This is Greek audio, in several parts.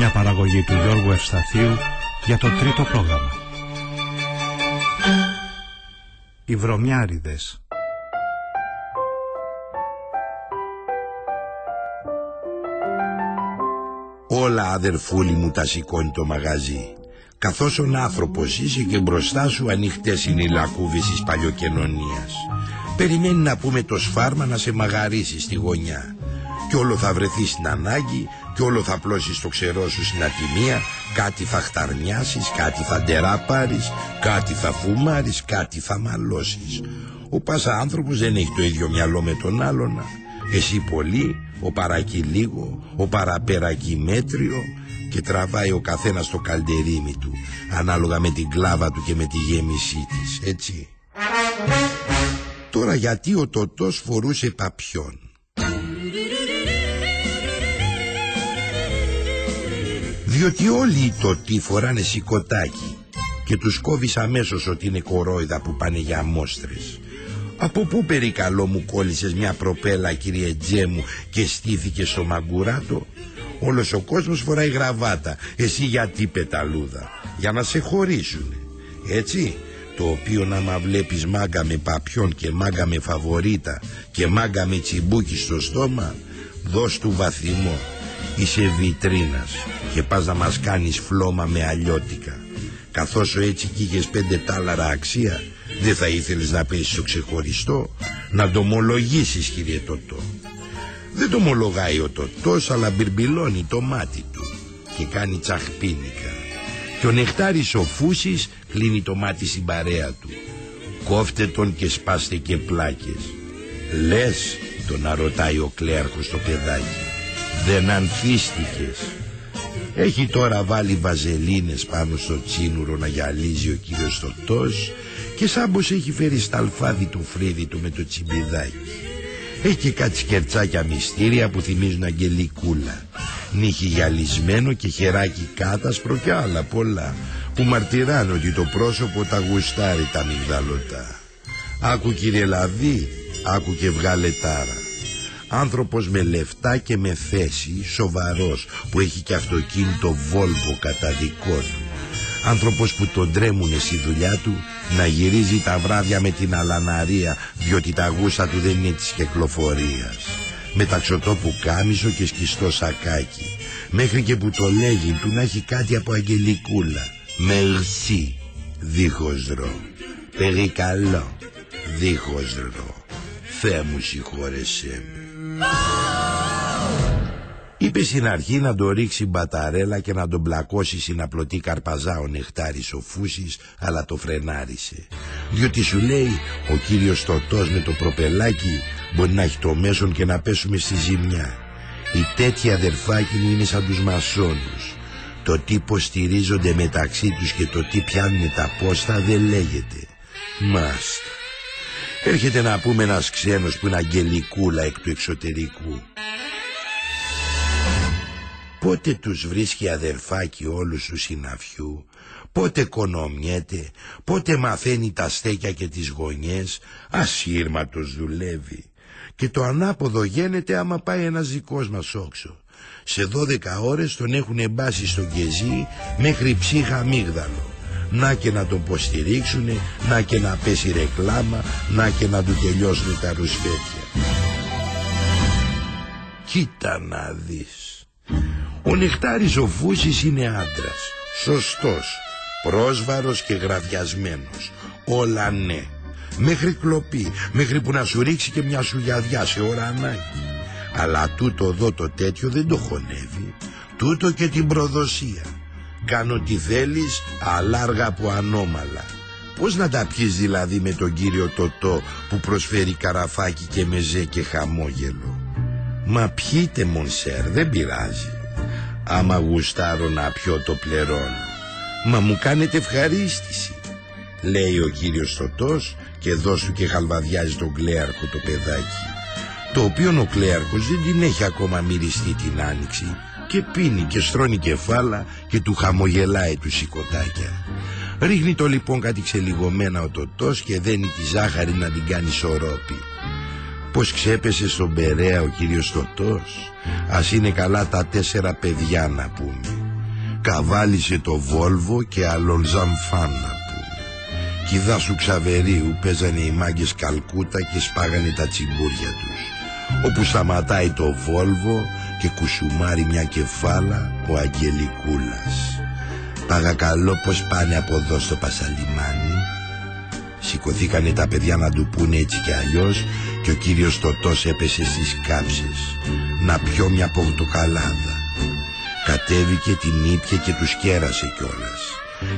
Μια παραγωγή του Γιώργου Ευσταθίου για το τρίτο πρόγραμμα. Οι Βρωμιάριδες. Όλα αδερφούλη μου τα σηκώνει το μαγαζί. Καθώς ο άνθρωπος είσαι και μπροστά σου ανοιχτές είναι οι λακκούβες της παλιοκαινωνίας Περιμένει να πούμε το σφάρμα να σε μαγαρίσει στη γωνιά Κι όλο θα βρεθεί στην ανάγκη Κι όλο θα πλώσεις το ξερό σου στην ατιμία Κάτι θα χταρνιάσεις, κάτι θα ντεράπαρεις Κάτι θα φουμάρεις, κάτι θα μαλώσεις Ο πάσα άνθρωπος δεν έχει το ίδιο μυαλό με τον άλλον Εσύ πολύ, ο παρακεί λίγο, ο παραπερακεί μέτριο και τραβάει ο καθένας το καλντερίμι του ανάλογα με την κλάβα του και με τη γέμισή της, έτσι. Τώρα γιατί ο Τωτός φορούσε παπιόν; Διότι όλοι οι Τωτοί φοράνε σηκωτάκι και τους κόβεις αμέσως ότι είναι κορόιδα που πάνε για μόστρες. Από πού περικαλώ μου κόλλησες μια προπέλα κύριε Τζέμου και στήθηκε στο μαγκουράτο; Όλος ο κόσμος φοράει γραβάτα. Εσύ γιατί πεταλούδα; Για να σε χωρίσουν Έτσι το οποίο να μα βλέπεις μάγκα με παπιόν και μάγκα με φαβορίτα και μάγκα με τσιμπούκι στο στόμα δώσ' του βαθμό είσαι βιτρίνας και πας να μας κάνεις φλόμα με αλλιώτικα. Καθώς ο έτσι κι είχες πέντε τάλαρα αξία δεν θα ήθελες να πέσεις στο ξεχωριστό να το ομολογήσεις κύριε Τωτό δεν το ομολογάει ο Τωτός αλλά μπυρμπυλώνει το μάτι του και κάνει τσαχπίνικα. Και ο νεκτάρης ο Φούσης κλείνει το μάτι στην παρέα του. Κόφτε τον και σπάστε και πλάκες. Λες τον αρωτάει ο κλέαρχος το παιδάκι δεν ανθίστηκες έχει τώρα βάλει βαζελίνες πάνω στο τσίνουρο να γυαλίζει ο κύριος Τωτός και σαν πως έχει φέρει στα αλφάδι του φρύδι του με το τσιμπιδάκι. Έχει και κάτι σκερτσάκια μυστήρια που θυμίζουν αγγελικούλα. Νύχι γυαλισμένο και χεράκι κάτασπρο και άλλα πολλά που μαρτυράνε ότι το πρόσωπο τα γουστάρει τα μυγδαλωτά. Άκου κύριε Λαβή, άκου και βγάλε τάρα. Άνθρωπος με λεφτά και με θέση, σοβαρός, που έχει και αυτοκίνητο Volvo κατά δικό του. Άνθρωπος που τον τρέμουνε στη δουλειά του να γυρίζει τα βράδια με την αλαναρία διότι τα γούστα του δεν είναι της κυκλοφορίας. Με ταξωτό κάμισο και σκιστό σακάκι. Μέχρι και που το λέγει του να έχει κάτι από αγγελικούλα. Μερσή, δίχως ρο. Περικαλώ, δίχως ρο. Θεέ μου συγχώρεσέ με. Είπε στην αρχή να το ρίξει μπαταρέλα και να τον πλακώσει στην απλωτή καρπαζά ο νεχτάρης ο Φούσης, αλλά το φρενάρισε. Διότι σου λέει ο κύριος Τωτός με το προπελάκι μπορεί να έχει το μέσον και να πέσουμε στη ζημιά. Οι τέτοιοι αδερφάκι μου είναι σαν τους μασόνους. Το τι υποστηρίζονται μεταξύ τους και το τι πιάνουν τα πόστα δεν λέγεται. Μάστα. Έρχεται να πούμε ένας ξένος που είναι αγγελικούλα εκ του εξωτερικού. Πότε τους βρίσκει αδερφάκι όλους του συναφιού, πότε κονομιέται, πότε μαθαίνει τα στέκια και τις γωνιές, ασύρματος δουλεύει. Και το ανάποδο γίνεται άμα πάει ένας δικός μας όξο. Σε δώδεκα ώρες τον έχουν εμπάσει στο γκεζί μέχρι ψύχα αμύγδαλο. Να και να τον υποστηρίξουνε, να και να πέσει ρεκλάμα, να και να του τελειώσουν τα ρουσφέτια. Κοίτα να δεις. Ο Νεκτάρης ο Φούσης είναι άντρας, σωστός, πρόσβαρος και γραδιασμένος. Όλα ναι. Μέχρι κλοπή, μέχρι που να σου ρίξει και μια σουγιαδιά σε ώρα ανάγκη. Αλλά τούτο εδώ το τέτοιο δεν το χωνεύει. Τούτο και την προδοσία. Κάνω τι θέλεις, αλάργα από ανώμαλα. Πώς να τα πιείς δηλαδή με τον κύριο Τωτό που προσφέρει καραφάκι και μεζέ και χαμόγελο; Μα πιείτε μονσέρ δεν πειράζει Άμα γουστάρω να πιω το πληρώνω Μα μου κάνετε ευχαρίστηση Λέει ο κύριος Στοτός και δώσου και χαλβαδιάζει τον κλέαρχο το παιδάκι Το οποίο ο κλέαρχος δεν την έχει ακόμα μυριστεί την άνοιξη Και πίνει και στρώνει κεφάλα και του χαμογελάει του σηκωτάκια. Ρίχνει το λοιπόν κάτι ξελιγωμένα ο τοτός και δένει τη ζάχαρη να την κάνει σωρόπι. Πως ξέπεσε στον Περέα ο κύριος Τωτός Ας είναι καλά τα τέσσερα παιδιά να πούμε. Καβάλισε το Βόλβο και Αλολζαμφάν να πούμε. Κιδά σου Ξαβερίου παίζανε οι μάγκες Καλκούτα και σπάγανε τα τσιμπούρια τους. Όπου σταματάει το Βόλβο και κουσουμάρει μια κεφάλα ο Αγγελικούλας. Παρακαλώ πως πάνε από εδώ στο Πασαλιμάνι. Σηκωθήκανε τα παιδιά να του πούνε έτσι κι αλλιώς Και ο κύριος Τωτός έπεσε στις κάψες Να πιω μια πορτοκαλάδα. Κατέβηκε την ήπια και τους κέρασε κιόλας.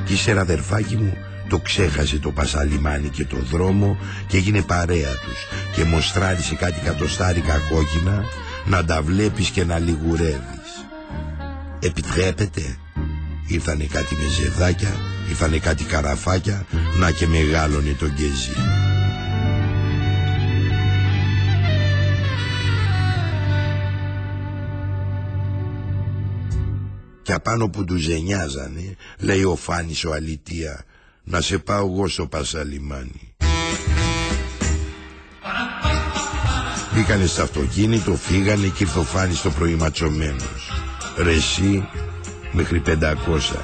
Κι ύστερα αδερφάκι μου το ξέχασε το πασαλιμάνι και το δρόμο και έγινε παρέα τους και μοστράρισε κάτι κατοστάρικα κόκκινα να τα βλέπεις και να λιγουρεύεις. Επιτρέπετε Ήρθανε κάτι μεζεδάκια, ήρθανε κάτι καραφάκια, να και μεγάλωνε τον γκεζί. Και απάνω που τους ζενιάζανε, λέει ο Φάνης ο Αλητία, να σε πάω εγώ στο Πασαλιμάνι. Μπήκανε στο αυτοκίνητο, φύγανε και ήρθε ο Φάνης το πρωί ματσωμένος. Ρε εσύ, μέχρι 500.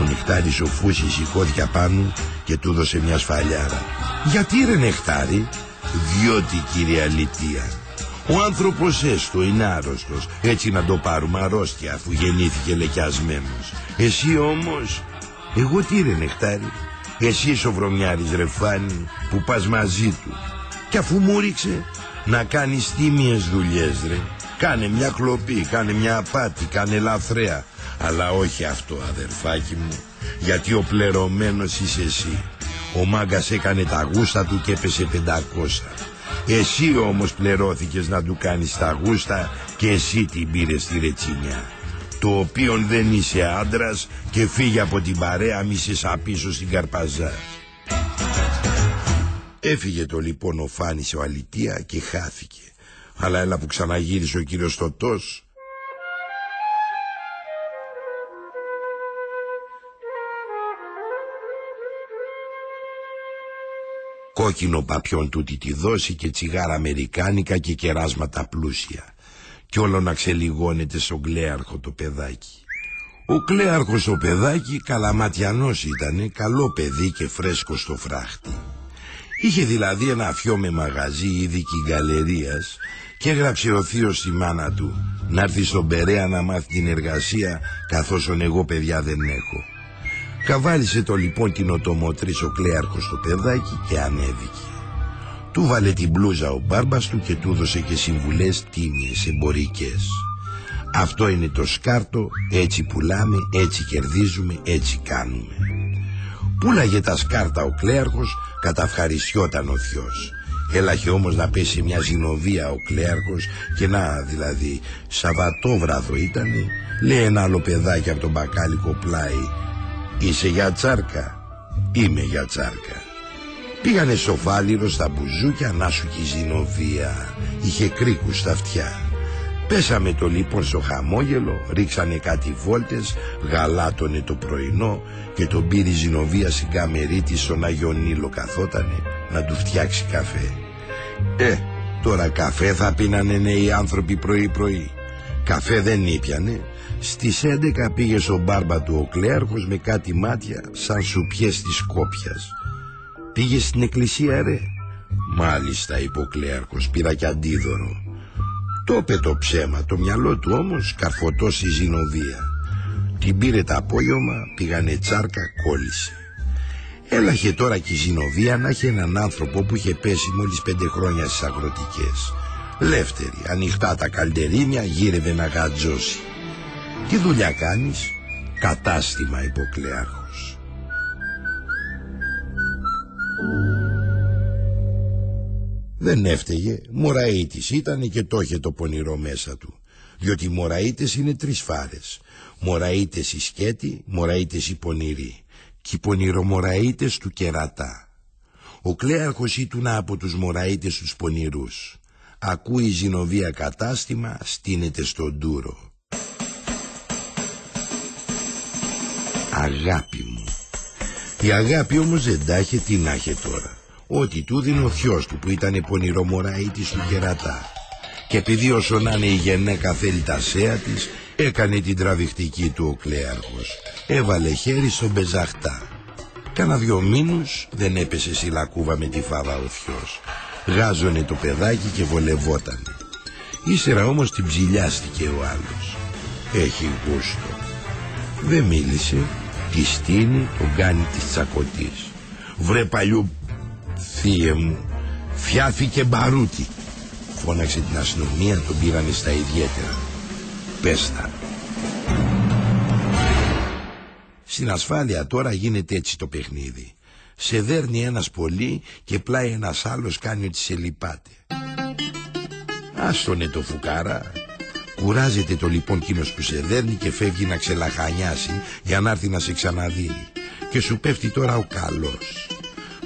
Ο νεκτάρης ο Φούσης σηκώθηκε απάνω και του δώσε μια σφαλιάρα. Γιατί ρε νεκτάρι, διότι κύριε Αλητία, ο άνθρωπος έστω είναι άρρωστος, έτσι να το πάρουμε αρρώστια αφού γεννήθηκε λεκιασμένος. Εσύ όμως, εγώ τι ρε νεκτάρι, εσύ σοβρομιάρης ρε φάνη που πας μαζί του. Και αφού μου ρίξε να κάνεις τίμιες δουλειές ρε, κάνε μια κλοπή, κάνε μια απάτη, κάνε λαθρέα, αλλά όχι αυτό αδερφάκι μου Γιατί ο πλερωμένος είσαι εσύ. Ο μάγκας έκανε τα γούστα του και έπεσε πεντακόστα Εσύ όμως πληρώθηκες να του κάνεις τα γούστα Και εσύ την πήρες στη ρετσινιά Το οποίον δεν είσαι άντρας Και φύγε από την παρέα μη σε σαπίσω στην Καρπαζά Έφυγε το λοιπόν ο Φάνης ο Αλητία και χάθηκε Αλλά έλα που ξαναγύρισε ο κύριος Τωτός Κόκκινο παπιόν τούτη τη δόση και τσιγάρα αμερικάνικα και κεράσματα πλούσια. Κι όλο να ξελιγώνεται στον κλέαρχο το παιδάκι. Ο κλέαρχος ο παιδάκι καλαματιανός ήτανε, καλό παιδί και φρέσκο στο φράχτη. Είχε δηλαδή ένα αφιό με μαγαζί ειδική γκαλερίας και έγραψε ο θείος στη μάνα του να έρθει στον Περέα να μάθει την εργασία καθώς εγώ παιδιά δεν έχω. Καβάλισε το λοιπόν κοινοτομοτρής ο κλέαρχος στο παιδάκι και ανέβηκε. Του βάλε την μπλούζα ο μπάρμπας του και του δώσε και συμβουλές τίμιες εμπορικές. Αυτό είναι το σκάρτο, έτσι πουλάμε, έτσι κερδίζουμε, έτσι κάνουμε. Πούλαγε τα σκάρτα ο κλέαρχος, καταυχαριστιόταν ο θειός. Έλαχε όμως να πέσει μια ζηνοβία ο κλέαρχος και να δηλαδή Σαββατόβραδο ήτανε, λέει ένα άλλο παιδάκι από τον μπακάλικο πλάι Είσαι για τσάρκα Είμαι για τσάρκα Πήγανε σοφάλιρο στα μπουζούκια να σου και ζηνοβία Είχε κρίκους στα αυτιά Πέσαμε το λοιπόν στο χαμόγελο Ρίξανε κάτι βόλτες Γαλάτωνε το πρωινό Και τον πήρε η Ζηνοβία στην καμερίτη Στον Άγιο Νίλο καθότανε Να του φτιάξει καφέ Ε τώρα καφέ θα πίνανε νέοι άνθρωποι πρωί πρωί Καφέ δεν ήπιανε στις 11 πήγε στον μπάρμπα του ο κλέαρχος με κάτι μάτια σαν σουπιές της κόπιας. Πήγε στην εκκλησία ρε. Μάλιστα είπε ο κλέαρχος πήρα και αντίδωρο. Το είπε το ψέμα το μυαλό του όμως καρφωτό στη ζηνοδία. Την πήρε τα απόγευμα πήγανε τσάρκα κόλλησε. Έλαχε τώρα και η Ζηνοβία να έχει έναν άνθρωπο που είχε πέσει μόλις πέντε χρόνια στις αγροτικές. Λεύτερη, ανοιχτά τα καλτερίνια, γύρευε να γατζώσει. Τι δουλειά κάνεις; Κατάστημα Δεν έφταιγε, μωραΐτης ήταν και το είχε το πονηρό μέσα του. Διότι οι μωραΐτες είναι τρεις φάρες. Μωραΐτες οι σκέτη, μωραΐτες οι πονηροί. Και οι πονηρομωραΐτες του κερατά. Ο κλέαρχος ήτουν από τους μωραΐτες τους πονηρούς. Ακούει ζηνοβία κατάστημα, στείνεται στον τούρο. Αγάπη μου. Η αγάπη όμως δεν τα είχε τι να είχε τώρα. Ό,τι του δίνει ο θειός του που ήταν πονηρομωραΐτης του κερατά. Και επειδή όσο να είναι η γενέκα θέλει τα σέα της, έκανε την τραβηχτική του ο κλέαρχος. Έβαλε χέρι στον πεζαχτά. Κάνα δυο μήνους δεν έπεσε σιλακούβα με τη φάβα ο θειός. Γάζωνε το παιδάκι και βολευόταν. Ύστερα όμως την ψηλιάστηκε ο άλλος. Έχει γούστο. Δεν μίλησε, τη στείνει, τον κάνει της τσακωτής. Βρε παλιού, θύε μου, φιάθηκε μπαρούτι. Φώναξε την αστυνομία, τον πήρανε στα ιδιαίτερα. Πέστα. Στην ασφάλεια τώρα γίνεται έτσι το παιχνίδι. Σε δέρνει ένας πολύ και πλάι ένας άλλος κάνει ότι σε λυπάται. Άστονε το φουκάρα. Κουράζεται το λοιπόν κίνος που σε δέρνει και φεύγει να ξελαχανιάσει για να έρθει να σε ξαναδεί. Και σου πέφτει τώρα ο καλός.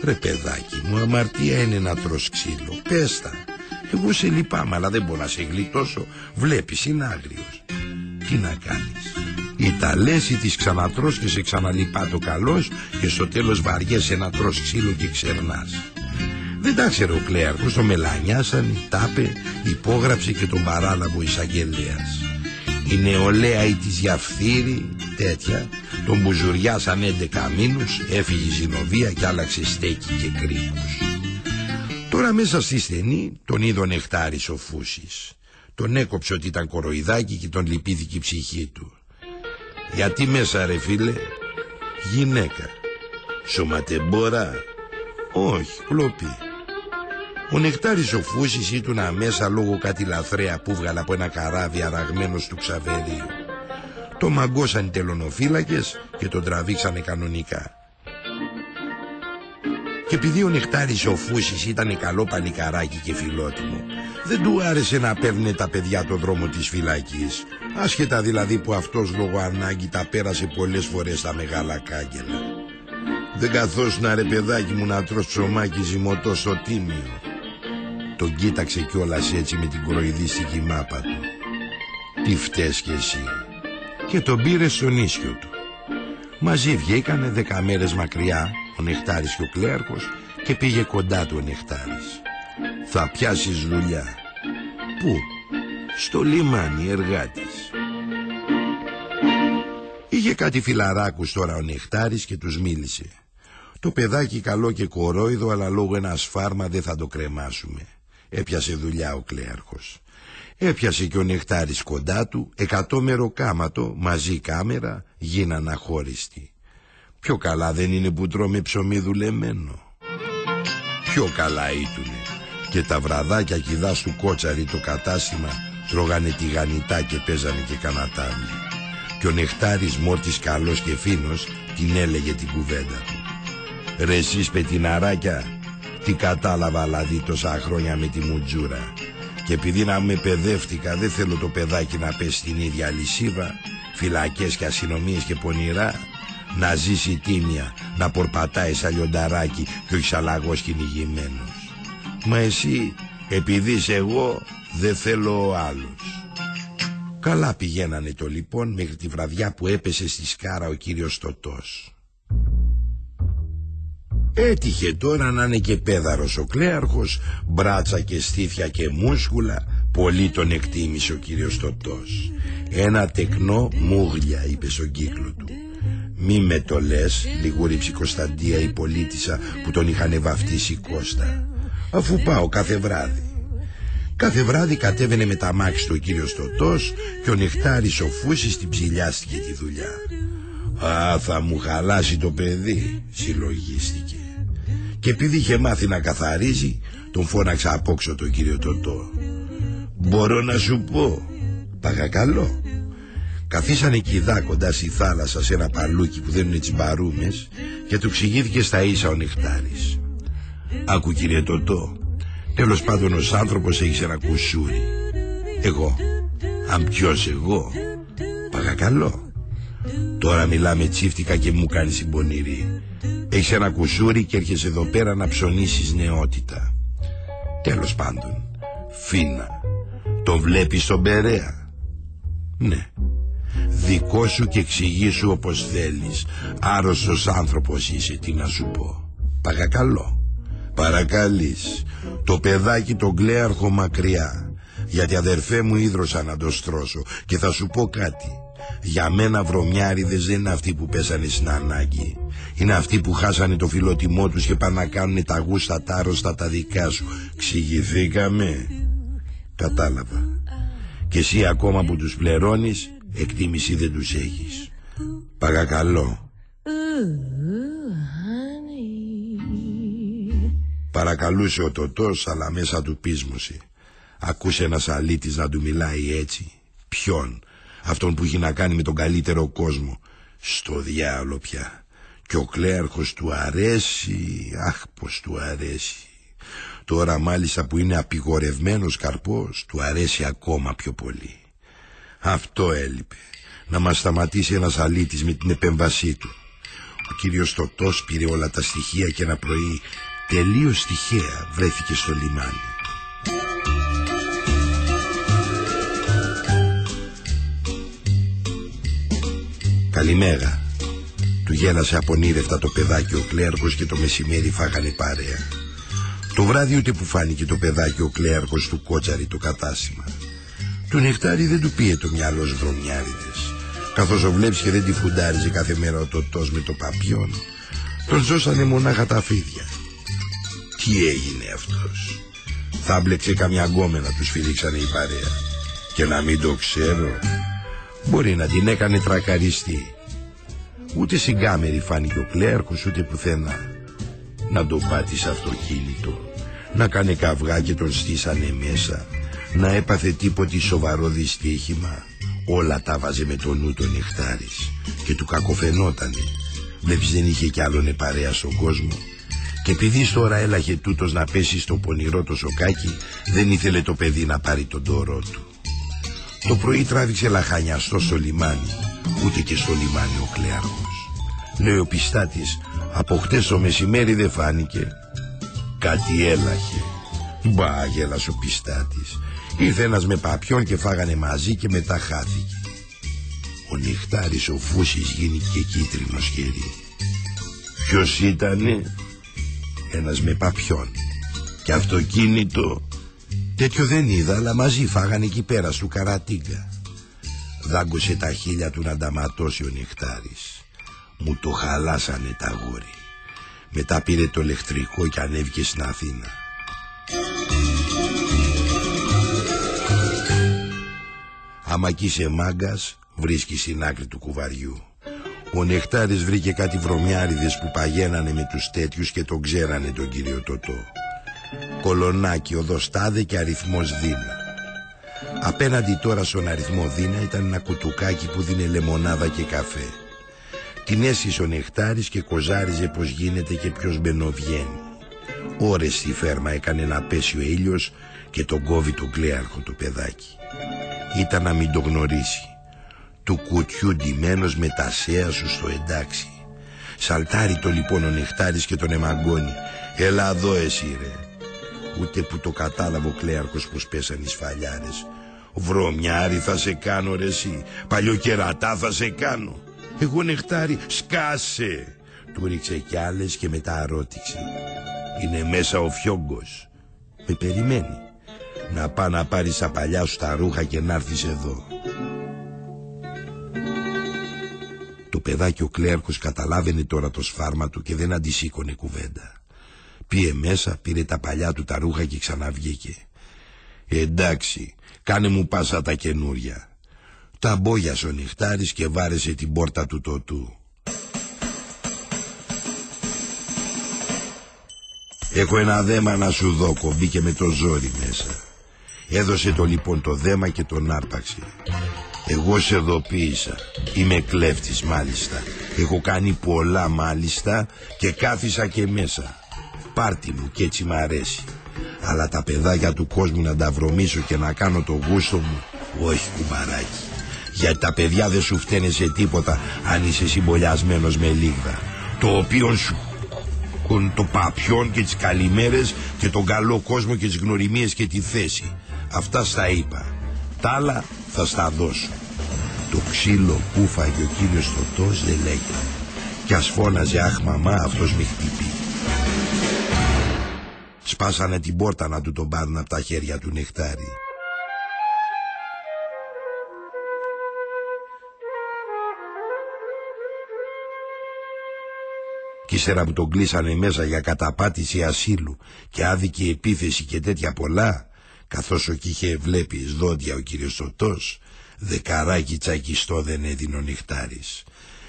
Ρε παιδάκι μου, αμαρτία είναι να τρως ξύλο. Πέστα. Εγώ σε λυπάμαι αλλά δεν μπορώ να σε γλιτώσω. Βλέπεις είναι άγριος. Τι να κάνεις. Η ταλέση της ξανατρως και σε ξαναλυπά το καλός και στο τέλος βαριέσαι να τρως ξύλο και ξερνάς. Δεν τα ξέρε ο Κλέαρχος, το μελανιάσαν, τάπε, υπόγραψε και τον παράλαβο εισαγγελέας. Η νεολαία ή της Διαφθήρη, τέτοια, τον μπουζουριάσαν 11 μήνους, έφυγε η Ζηνοβία και άλλαξε στέκη και κρίκους. Τώρα μέσα στη στενή τον είδε νεκτάρης ο Φούσης. Τον έκοψε ότι ήταν κοροϊδάκι και τον λυπήθηκε η ψυχή του. Γιατί μέσα ρε φίλε Γυναίκα Σωματεμπόρα Όχι κλοπή Ο νεκτάρης ο Φούσης ήτουν αμέσα λόγω κάτι λαθρέα που βγάλα από ένα καράβι αραγμένος του ξαβερίου Το μαγκώσαν οι τελωνοφύλακες και τον τραβήξανε κανονικά. Και επειδή ο Νεκτάρης ο Φούσης ήταν καλό παλικαράκι και φιλότιμο Δεν του άρεσε να παίρνει τα παιδιά το δρόμο της φυλακής. Άσχετα δηλαδή που αυτός λόγω ανάγκη τα πέρασε πολλές φορές στα μεγάλα κάγκελα. Δεν καθώς να ρε παιδάκι μου να τρως ψωμάκι ζυμωτό στο τίμιο. Τον κοίταξε κιόλας έτσι με την κροϊδίστικη μάπα του. Τι φταίς κι εσύ Και τον πήρε στον ίσιο του Μαζί βγήκανε δέκα μέρες μακριά ο Νεκτάρης και ο Κλέαρχος και πήγε κοντά του ο Νεκτάρης. Θα πιάσεις δουλειά. Πού; Στο λιμάνι εργάτης. Είχε κάτι φιλαράκους τώρα ο Νεκτάρης και τους μίλησε. Το παιδάκι καλό και κορόιδο αλλά λόγω ένας σφάρμα δεν θα το κρεμάσουμε. Έπιασε δουλειά ο Κλέαρχος. Έπιασε και ο Νεκτάρης κοντά του, εκατόμερο κάματο, μαζί κάμερα, γίναν αχώριστοι. Πιο καλά δεν είναι που τρώμε ψωμί δουλεμένο. Πιο καλά ήτουνε. Και τα βραδάκια κηδά του κότσαρι το κατάστημα τρώγανε τηγανιτά και παίζανε και κανατάμι. Και ο νεκτάρης μόρτης καλός και φίνος την έλεγε την κουβέντα του. Ρε εσείς πετιναράκια, τι κατάλαβα δηλαδή τόσα χρόνια με τη μουτζούρα. Και επειδή να με παιδεύτηκα δεν θέλω το παιδάκι να πέσει στην ίδια λυσίβα, φυλακές και αστυνομίες και πονηρά, να ζήσει τίμια, να πορπατάει σαν λιονταράκι και όχι σαν λαγός κυνηγημένος. Μα εσύ, επειδή είσαι εγώ, δεν θέλω ο άλλος. Καλά πηγαίνανε το λοιπόν μέχρι τη βραδιά που έπεσε στη σκάρα ο κύριος Τωτός. Έτυχε τώρα να είναι και πέδαρος ο κλέαρχος, μπράτσα και στήθια και μούσκουλα, πολύ τον εκτίμησε ο κύριος Τωτός. Ένα τεκνό μούγλια είπε στον κύκλο του. Μη με το λες, λιγούριψη Κωνσταντία η πολίτησα που τον είχαν βαφτίσει Κώστα. Αφού πάω κάθε βράδυ. Κάθε βράδυ κατέβαινε με τα μάξι του ο κύριος Τωτός και ο νυχτάρης ο Φούσης την ψηλιάστηκε τη δουλειά. «Α, θα μου χαλάσει το παιδί», συλλογίστηκε. Και επειδή είχε μάθει να καθαρίζει, τον φώναξα απόξω τον κύριο Τωτό. «Μπορώ να σου πω, παγακαλώ, Καθίσανε κηδά κοντά στη θάλασσα σε ένα παλούκι που δεν είναι τσιμπαρούμες και του ξηγήθηκε στα ίσα ο νυχτάρης. Άκου κύριε Τωτό, Τέλος πάντων ο άνθρωπος έχει ένα κουσούρι. Εγώ. Αν ποιος εγώ. Παρακαλώ. Τώρα μιλάμε τσίφτικα και μου κάνεις συμπονηρή. Έχεις ένα κουσούρι και έρχεσαι εδώ πέρα να ψωνίσεις νεότητα. Τέλος πάντων. Φίνα. Το βλέπεις τον Περέα; Ναι. Δικό σου και εξηγήσου όπως θέλεις. Άρρωστος άνθρωπος είσαι, τι να σου πω. Παρακαλώ. Παρακαλείς. Το παιδάκι τον κλέαρχο μακριά. Γιατί αδερφέ μου ίδρωσα να το στρώσω. Και θα σου πω κάτι. Για μένα βρωμιάριδες δεν είναι αυτοί που πέσανε στην ανάγκη. Είναι αυτοί που χάσανε το φιλότιμό τους και πάνε να κάνουν τα γούστα τάρωστα τα δικά σου. Ξηγηθήκαμε. Κατάλαβα. Και εσύ ακόμα που τους πληρώνεις, εκτίμηση δεν τους έχεις. Παρακαλώ. Παρακαλούσε ο Τωτός αλλά μέσα του πείσμωσε. Ακούσε ένας αλήτης να του μιλάει έτσι. Ποιον, αυτόν που έχει να κάνει με τον καλύτερο κόσμο. Στο διάολο πια. Και ο κλέαρχος του αρέσει, αχ πως του αρέσει. Τώρα μάλιστα που είναι απειγορευμένος καρπός, του αρέσει ακόμα πιο πολύ. Αυτό έλειπε. Να μας σταματήσει ένας αλήτης με την επέμβασή του. Ο κύριος Τωτός πήρε όλα τα στοιχεία και ένα πρωί τελείως τυχαία βρέθηκε στο λιμάνι. Καλημέρα. Του γέλασε απονήρευτα το παιδάκι ο Κλέαρχος και το μεσημέρι φάγανε παρέα. Το βράδυ ούτε που φάνηκε το παιδάκι ο Κλέαρχος του κότσαρι το κατάστημα. Του νεκτάρι δεν του πήγε το μυαλό βρωμιάριδες. Καθώς ο βλέπεις και δεν τη φουντάριζε κάθε μέρα ο τοτός με το παπιόν. Τον ζώσανε μονάχα τα φίδια. Τι έγινε αυτός; Θα μπλεξε καμιά γκόμενα τους φιλήξανε η παρέα. Και να μην το ξέρω. Μπορεί να την έκανε τρακαριστή. Ούτε συγκάμερη φάνηκε ο κλέρκος ούτε πουθενά. Να το πάτησε αυτοκίνητο. Να κάνει καυγά και τον στήσανε μέσα. Να έπαθε τίποτε σοβαρό δυστύχημα. Όλα τα βάζε με το νου τον νυχτάρης. Και του κακοφαινότανε. Βλέπεις δεν είχε κι άλλον παρέα στον κόσμο. Και επειδή τώρα έλαχε τούτος να πέσει στο πονηρό το σοκάκι, δεν ήθελε το παιδί να πάρει τον τόρο του. Το πρωί τράβηξε λαχανιαστό στο λιμάνι, ούτε και στο λιμάνι ο κλέαρχος. Λέει ο πιστάτης, από χτες το μεσημέρι δεν φάνηκε. Κάτι έλαχε. Μπα, γέλασε ο πιστάτης. Ήρθε ένας με παπιόν και φάγανε μαζί και μετά χάθηκε. Ο νυχτάρης ο φούσης γίνηκε κίτρινο χέρι. Ποιος ήτανε; Ένας με παπιόν. Και αυτοκίνητο; Τέτοιο δεν είδα, αλλά μαζί φάγανε εκεί πέρα στο καρατίγκα. Δάγκωσε τα χείλια του να νταματώσει ο νυχτάρης. Μου το χαλάσανε τα γόρι. Μετά πήρε το ηλεκτρικό και ανέβηκε στην Αθήνα. Άμα κι είσαι μάγκας, βρίσκεις στην άκρη του κουβαριού. Ο Νεκτάρης βρήκε κάτι βρωμιάριδες που παγαίνανε με τους τέτοιους και τον ξέρανε τον κύριο Τωτό κολονάκι, οδοστάδε και αριθμός Δίνα. Απέναντι τώρα στον αριθμό Δίνα ήταν ένα κουτουκάκι που δίνε λεμονάδα και καφέ. Την έσυσε ο νεκτάρης και κοζάριζε πως γίνεται και ποιος μπαινοβγαίνει. Ώρες στη φέρμα έκανε να πέσει ο ήλιος και τον κόβει το κλέαρχο το παιδάκι. Ήταν να μην το γνωρίσει. Του κουτιού ντυμένος με τα σέα σου στο εντάξει. Σαλτάρει το λοιπόν ο νεκτάρης και τον εμαγκώνει. Έλα εδώ εσύ ρε. Ούτε που το κατάλαβε ο κλέαρχος πως πέσαν οι σφαλιάρες. Βρωμιάρι θα σε κάνω ρε εσύ, παλιοκερατά θα σε κάνω. Εγώ νεχτάρι, σκάσε. Του ρίξε κι άλλες και μετά ρώτηξε. Είναι μέσα ο φιόγκος. Με περιμένει. Να πά να πάρεις τα παλιά σου τα ρούχα και να έρθεις εδώ. Το παιδάκι ο κλέαρχος καταλάβαινε τώρα το σφάρμα του και δεν αντισήκωνε κουβέντα. Πήγε μέσα, πήρε τα παλιά του τα ρούχα και ξαναβγήκε. Εντάξει, κάνε μου πάσα τα καινούρια. Τα μπόγιασε ο νυχτάρης και βάρεσε την πόρτα του τοτού. Έχω ένα δέμα να σου δω, μπήκε με το ζόρι μέσα. Έδωσε το λοιπόν το δέμα και τον άρπαξε. Εγώ σε ειδοποίησα. Είμαι κλέφτης μάλιστα. Έχω κάνει πολλά μάλιστα και κάθισα και μέσα πάρτι μου και έτσι μ' αρέσει. Αλλά τα παιδάκια του κόσμου να τα βρωμίσω και να κάνω το γούστο μου, όχι κουμπαράκι. Γιατί τα παιδιά δεν σου φταίνε σε τίποτα αν είσαι συμπολιασμένος με λίγδα. Το οποίο σου το παπιόν και τις καλημέρες και τον καλό κόσμο και τις γνωριμίες και τη θέση. Αυτά στα είπα. Τα άλλα θα στα δώσω. Το ξύλο που φάγε ο κύριος Τωτός δεν λέγεται. Κι ας φώναζε αχ μαμά αυτός με χτυπεί. Σπάσανε την πόρτα να του τον πάρουν από τα χέρια του νεκτάρι. Κι ύστερα που τον κλείσανε μέσα για καταπάτηση ασύλου και άδικη επίθεση και τέτοια πολλά, καθώς ο είχε βλέπεις δόντια ο κύριος Σωτός, δεκαράκι τσακιστό δεν έδινε ο νυχτάρης.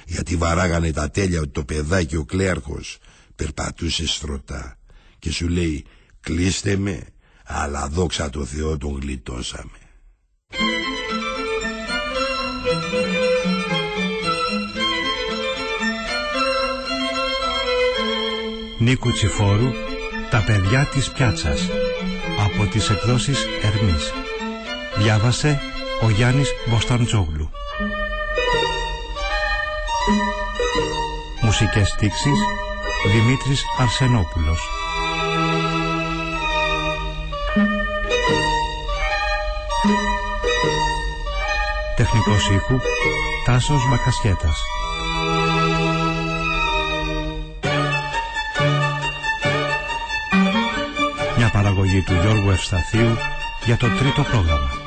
Γιατί βαράγανε τα τέλεια ότι το παιδάκι ο κλέαρχος περπατούσε στρωτά και σου λέει κλείστε με, αλλά δόξα τω Θεώ τον γλιτώσαμε. Νίκου Τσιφόρου «Τα παιδιά της πιάτσας» από τις εκδόσεις Ερμής. Διάβασε ο Γιάννης Μποσταντζόγλου. Μουσικές στίξεις Δημήτρης Αρσενόπουλος. Τεχνικός ήχου Τάσος Μακασχέτας. παραγωγή του Γιώργου Ευσταθίου για το τρίτο πρόγραμμα.